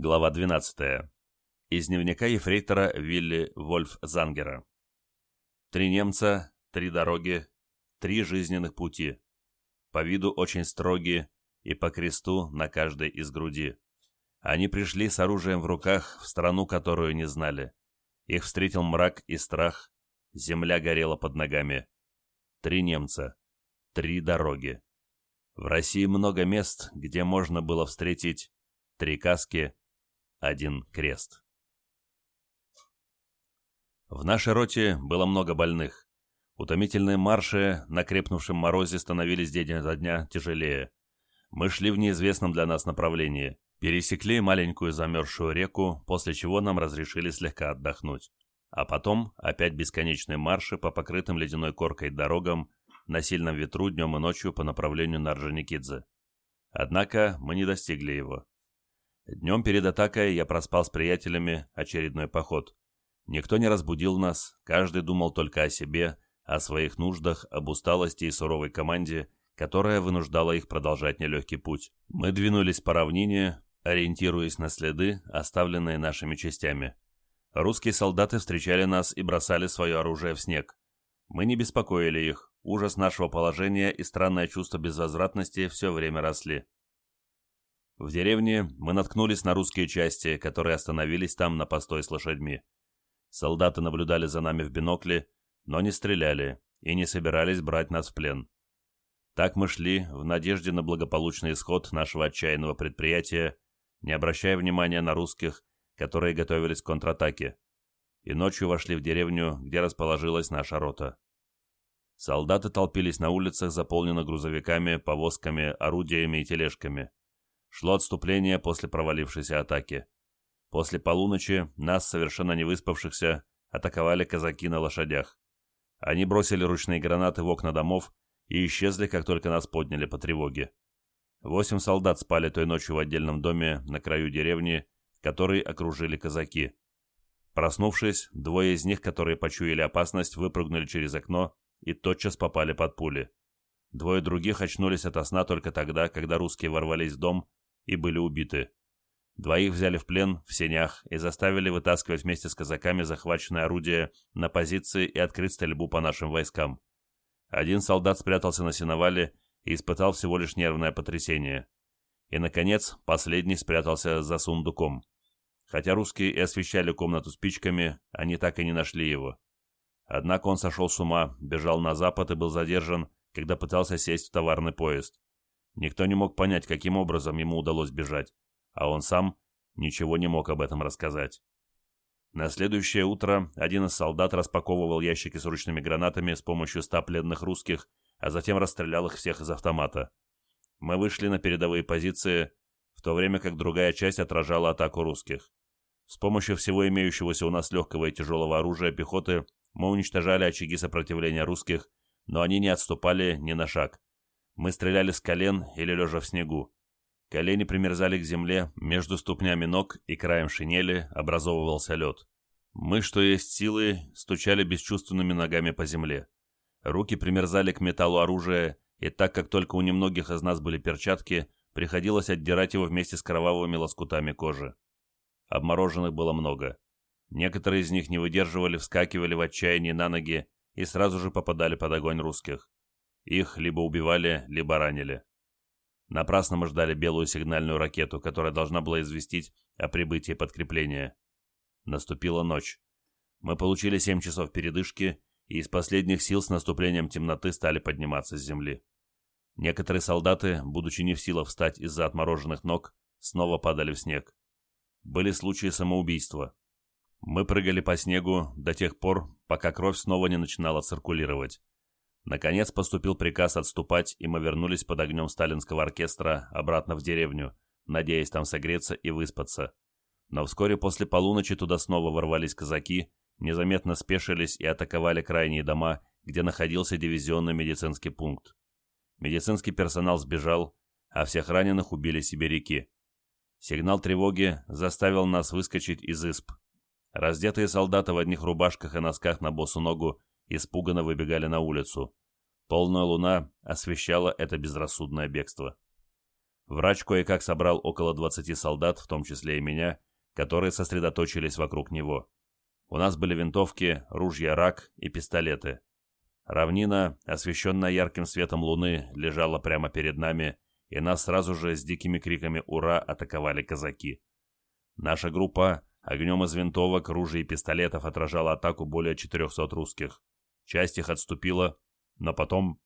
Глава 12. Из дневника ефрейтора Вилли Вольф-Зангера. Три немца, три дороги, три жизненных пути. По виду очень строгие и по кресту на каждой из груди. Они пришли с оружием в руках в страну, которую не знали. Их встретил мрак и страх, земля горела под ногами. Три немца, три дороги. В России много мест, где можно было встретить три каски, один крест. В нашей роте было много больных. Утомительные марши на крепнувшем морозе становились день за дня тяжелее. Мы шли в неизвестном для нас направлении. Пересекли маленькую замерзшую реку, после чего нам разрешили слегка отдохнуть. А потом опять бесконечные марши по покрытым ледяной коркой дорогам на сильном ветру днем и ночью по направлению на Орджоникидзе. Однако мы не достигли его. Днем перед атакой я проспал с приятелями очередной поход. Никто не разбудил нас, каждый думал только о себе, о своих нуждах, об усталости и суровой команде, которая вынуждала их продолжать нелегкий путь. Мы двинулись по равнине, ориентируясь на следы, оставленные нашими частями. Русские солдаты встречали нас и бросали свое оружие в снег. Мы не беспокоили их, ужас нашего положения и странное чувство безвозвратности все время росли. В деревне мы наткнулись на русские части, которые остановились там на постой с лошадьми. Солдаты наблюдали за нами в бинокле, но не стреляли и не собирались брать нас в плен. Так мы шли в надежде на благополучный исход нашего отчаянного предприятия, не обращая внимания на русских, которые готовились к контратаке, и ночью вошли в деревню, где расположилась наша рота. Солдаты толпились на улицах, заполненных грузовиками, повозками, орудиями и тележками. Шло отступление после провалившейся атаки. После полуночи нас, совершенно не выспавшихся, атаковали казаки на лошадях. Они бросили ручные гранаты в окна домов и исчезли, как только нас подняли по тревоге. Восемь солдат спали той ночью в отдельном доме на краю деревни, который окружили казаки. Проснувшись, двое из них, которые почуяли опасность, выпрыгнули через окно и тотчас попали под пули. Двое других очнулись ото сна только тогда, когда русские ворвались в дом и были убиты. Двоих взяли в плен в сенях и заставили вытаскивать вместе с казаками захваченное орудие на позиции и открыть стрельбу по нашим войскам. Один солдат спрятался на сеновале и испытал всего лишь нервное потрясение. И, наконец, последний спрятался за сундуком. Хотя русские и освещали комнату спичками, они так и не нашли его. Однако он сошел с ума, бежал на запад и был задержан, когда пытался сесть в товарный поезд. Никто не мог понять, каким образом ему удалось бежать, а он сам ничего не мог об этом рассказать. На следующее утро один из солдат распаковывал ящики с ручными гранатами с помощью ста пленных русских, а затем расстрелял их всех из автомата. Мы вышли на передовые позиции, в то время как другая часть отражала атаку русских. С помощью всего имеющегося у нас легкого и тяжелого оружия пехоты мы уничтожали очаги сопротивления русских, но они не отступали ни на шаг. Мы стреляли с колен или лежа в снегу. Колени примерзали к земле, между ступнями ног и краем шинели образовывался лед. Мы, что есть силы, стучали бесчувственными ногами по земле. Руки примерзали к металлу оружия, и так как только у немногих из нас были перчатки, приходилось отдирать его вместе с кровавыми лоскутами кожи. Обмороженных было много. Некоторые из них не выдерживали, вскакивали в отчаянии на ноги и сразу же попадали под огонь русских. Их либо убивали, либо ранили. Напрасно мы ждали белую сигнальную ракету, которая должна была известить о прибытии подкрепления. Наступила ночь. Мы получили семь часов передышки и из последних сил с наступлением темноты стали подниматься с земли. Некоторые солдаты, будучи не в силах встать из-за отмороженных ног, снова падали в снег. Были случаи самоубийства. Мы прыгали по снегу до тех пор, пока кровь снова не начинала циркулировать. Наконец поступил приказ отступать, и мы вернулись под огнем сталинского оркестра обратно в деревню, надеясь там согреться и выспаться. Но вскоре после полуночи туда снова ворвались казаки, незаметно спешились и атаковали крайние дома, где находился дивизионный медицинский пункт. Медицинский персонал сбежал, а всех раненых убили сибиряки. Сигнал тревоги заставил нас выскочить из исп. Раздетые солдаты в одних рубашках и носках на босу ногу испуганно выбегали на улицу. Полная луна освещала это безрассудное бегство. Врач кое-как собрал около 20 солдат, в том числе и меня, которые сосредоточились вокруг него. У нас были винтовки, ружья «Рак» и пистолеты. Равнина, освещенная ярким светом луны, лежала прямо перед нами, и нас сразу же с дикими криками «Ура!» атаковали казаки. Наша группа огнем из винтовок, ружей и пистолетов отражала атаку более 400 русских. Часть их отступила, но потом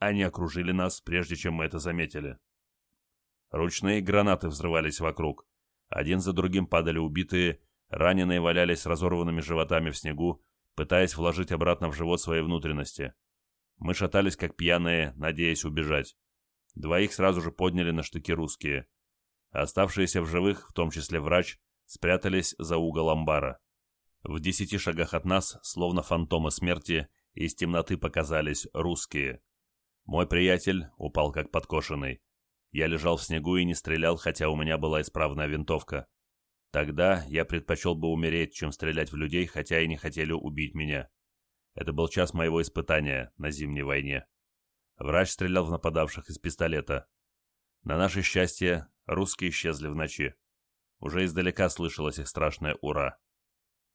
они окружили нас, прежде чем мы это заметили. Ручные гранаты взрывались вокруг. Один за другим падали убитые, раненые валялись разорванными животами в снегу, пытаясь вложить обратно в живот свои внутренности. Мы шатались как пьяные, надеясь убежать. Двоих сразу же подняли на штыки русские. Оставшиеся в живых, в том числе врач, спрятались за угол амбара. В десяти шагах от нас, словно фантомы смерти, из темноты показались русские. Мой приятель упал как подкошенный. Я лежал в снегу и не стрелял, хотя у меня была исправная винтовка. Тогда я предпочел бы умереть, чем стрелять в людей, хотя и не хотели убить меня. Это был час моего испытания на зимней войне. Врач стрелял в нападавших из пистолета. На наше счастье, русские исчезли в ночи. Уже издалека слышалось их страшное «Ура!».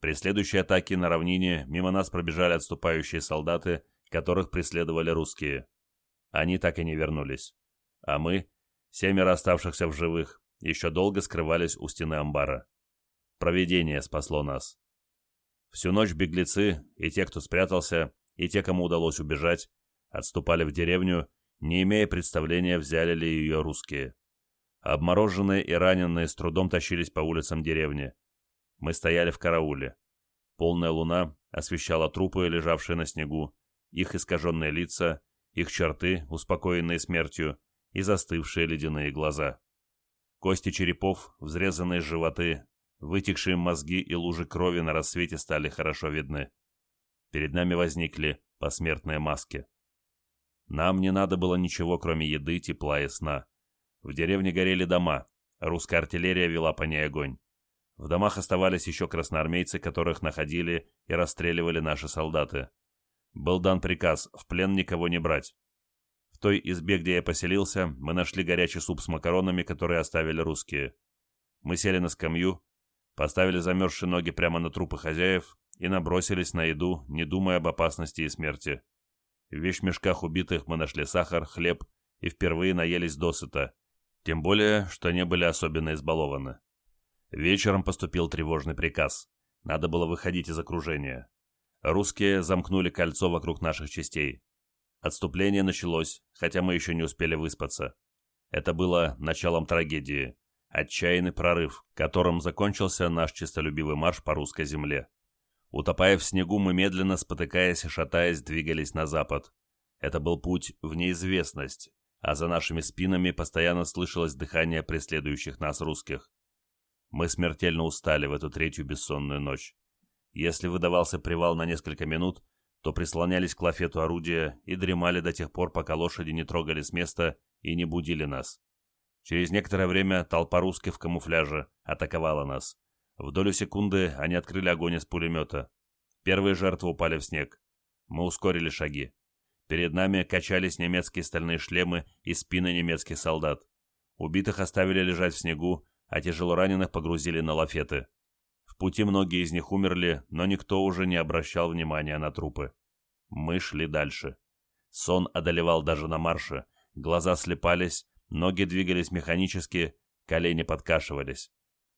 При следующей атаке на равнине мимо нас пробежали отступающие солдаты, которых преследовали русские. Они так и не вернулись. А мы, семеро оставшихся в живых, еще долго скрывались у стены амбара. Провидение спасло нас. Всю ночь беглецы, и те, кто спрятался, и те, кому удалось убежать, отступали в деревню, не имея представления, взяли ли ее русские. Обмороженные и раненые с трудом тащились по улицам деревни. Мы стояли в карауле. Полная луна освещала трупы, лежавшие на снегу, их искаженные лица, их черты, успокоенные смертью, и застывшие ледяные глаза. Кости черепов, взрезанные животы, вытекшие мозги и лужи крови на рассвете стали хорошо видны. Перед нами возникли посмертные маски. Нам не надо было ничего, кроме еды, тепла и сна. В деревне горели дома, русская артиллерия вела по ней огонь. В домах оставались еще красноармейцы, которых находили и расстреливали наши солдаты. Был дан приказ в плен никого не брать той избе, где я поселился, мы нашли горячий суп с макаронами, которые оставили русские. Мы сели на скамью, поставили замерзшие ноги прямо на трупы хозяев и набросились на еду, не думая об опасности и смерти. В вещмешках убитых мы нашли сахар, хлеб и впервые наелись досыта, тем более, что не были особенно избалованы. Вечером поступил тревожный приказ. Надо было выходить из окружения. Русские замкнули кольцо вокруг наших частей. Отступление началось, хотя мы еще не успели выспаться. Это было началом трагедии. Отчаянный прорыв, которым закончился наш честолюбивый марш по русской земле. Утопая в снегу, мы медленно, спотыкаясь и шатаясь, двигались на запад. Это был путь в неизвестность, а за нашими спинами постоянно слышалось дыхание преследующих нас русских. Мы смертельно устали в эту третью бессонную ночь. Если выдавался привал на несколько минут, то прислонялись к лафету орудия и дремали до тех пор, пока лошади не трогали с места и не будили нас. Через некоторое время толпа русских в камуфляже атаковала нас. В долю секунды они открыли огонь из пулемета. Первые жертвы упали в снег. Мы ускорили шаги. Перед нами качались немецкие стальные шлемы и спины немецких солдат. Убитых оставили лежать в снегу, а тяжелораненых погрузили на лафеты. В пути многие из них умерли, но никто уже не обращал внимания на трупы. Мы шли дальше. Сон одолевал даже на марше, глаза слепались, ноги двигались механически, колени подкашивались.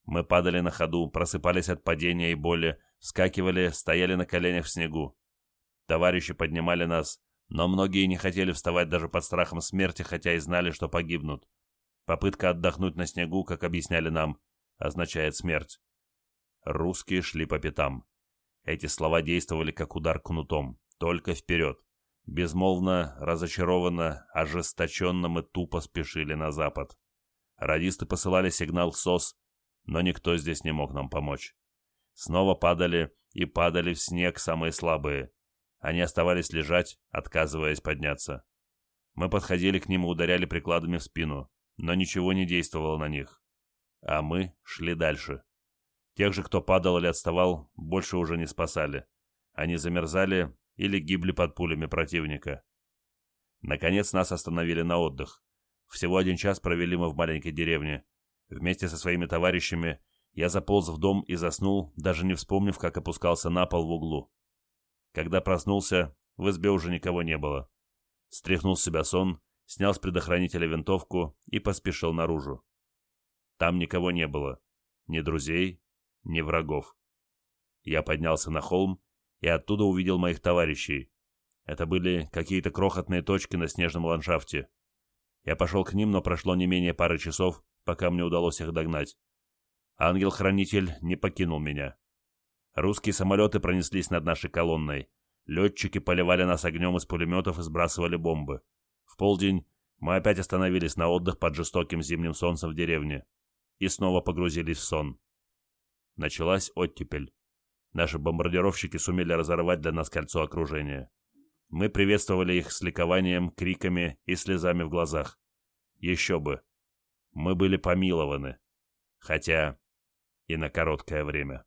Мы падали на ходу, просыпались от падения и боли, вскакивали, стояли на коленях в снегу. Товарищи поднимали нас, но многие не хотели вставать даже под страхом смерти, хотя и знали, что погибнут. Попытка отдохнуть на снегу, как объясняли нам, означает смерть. Русские шли по пятам. Эти слова действовали как удар кнутом, только вперед. Безмолвно, разочарованно, ожесточенно мы тупо спешили на запад. Радисты посылали сигнал СОС, но никто здесь не мог нам помочь. Снова падали и падали в снег самые слабые. Они оставались лежать, отказываясь подняться. Мы подходили к ним и ударяли прикладами в спину, но ничего не действовало на них. А мы шли дальше. Тех же, кто падал или отставал, больше уже не спасали. Они замерзали или гибли под пулями противника. Наконец нас остановили на отдых. Всего один час провели мы в маленькой деревне. Вместе со своими товарищами я заполз в дом и заснул, даже не вспомнив, как опускался на пол в углу. Когда проснулся, в избе уже никого не было. Стряхнул с себя сон, снял с предохранителя винтовку и поспешил наружу. Там никого не было. Ни друзей, ни врагов. Я поднялся на холм и оттуда увидел моих товарищей. Это были какие-то крохотные точки на снежном ландшафте. Я пошел к ним, но прошло не менее пары часов, пока мне удалось их догнать. Ангел-хранитель не покинул меня. Русские самолеты пронеслись над нашей колонной. Летчики поливали нас огнем из пулеметов и сбрасывали бомбы. В полдень мы опять остановились на отдых под жестоким зимним солнцем в деревне. И снова погрузились в сон. Началась оттепель. Наши бомбардировщики сумели разорвать для нас кольцо окружения. Мы приветствовали их с ликованием, криками и слезами в глазах. Еще бы. Мы были помилованы. Хотя и на короткое время.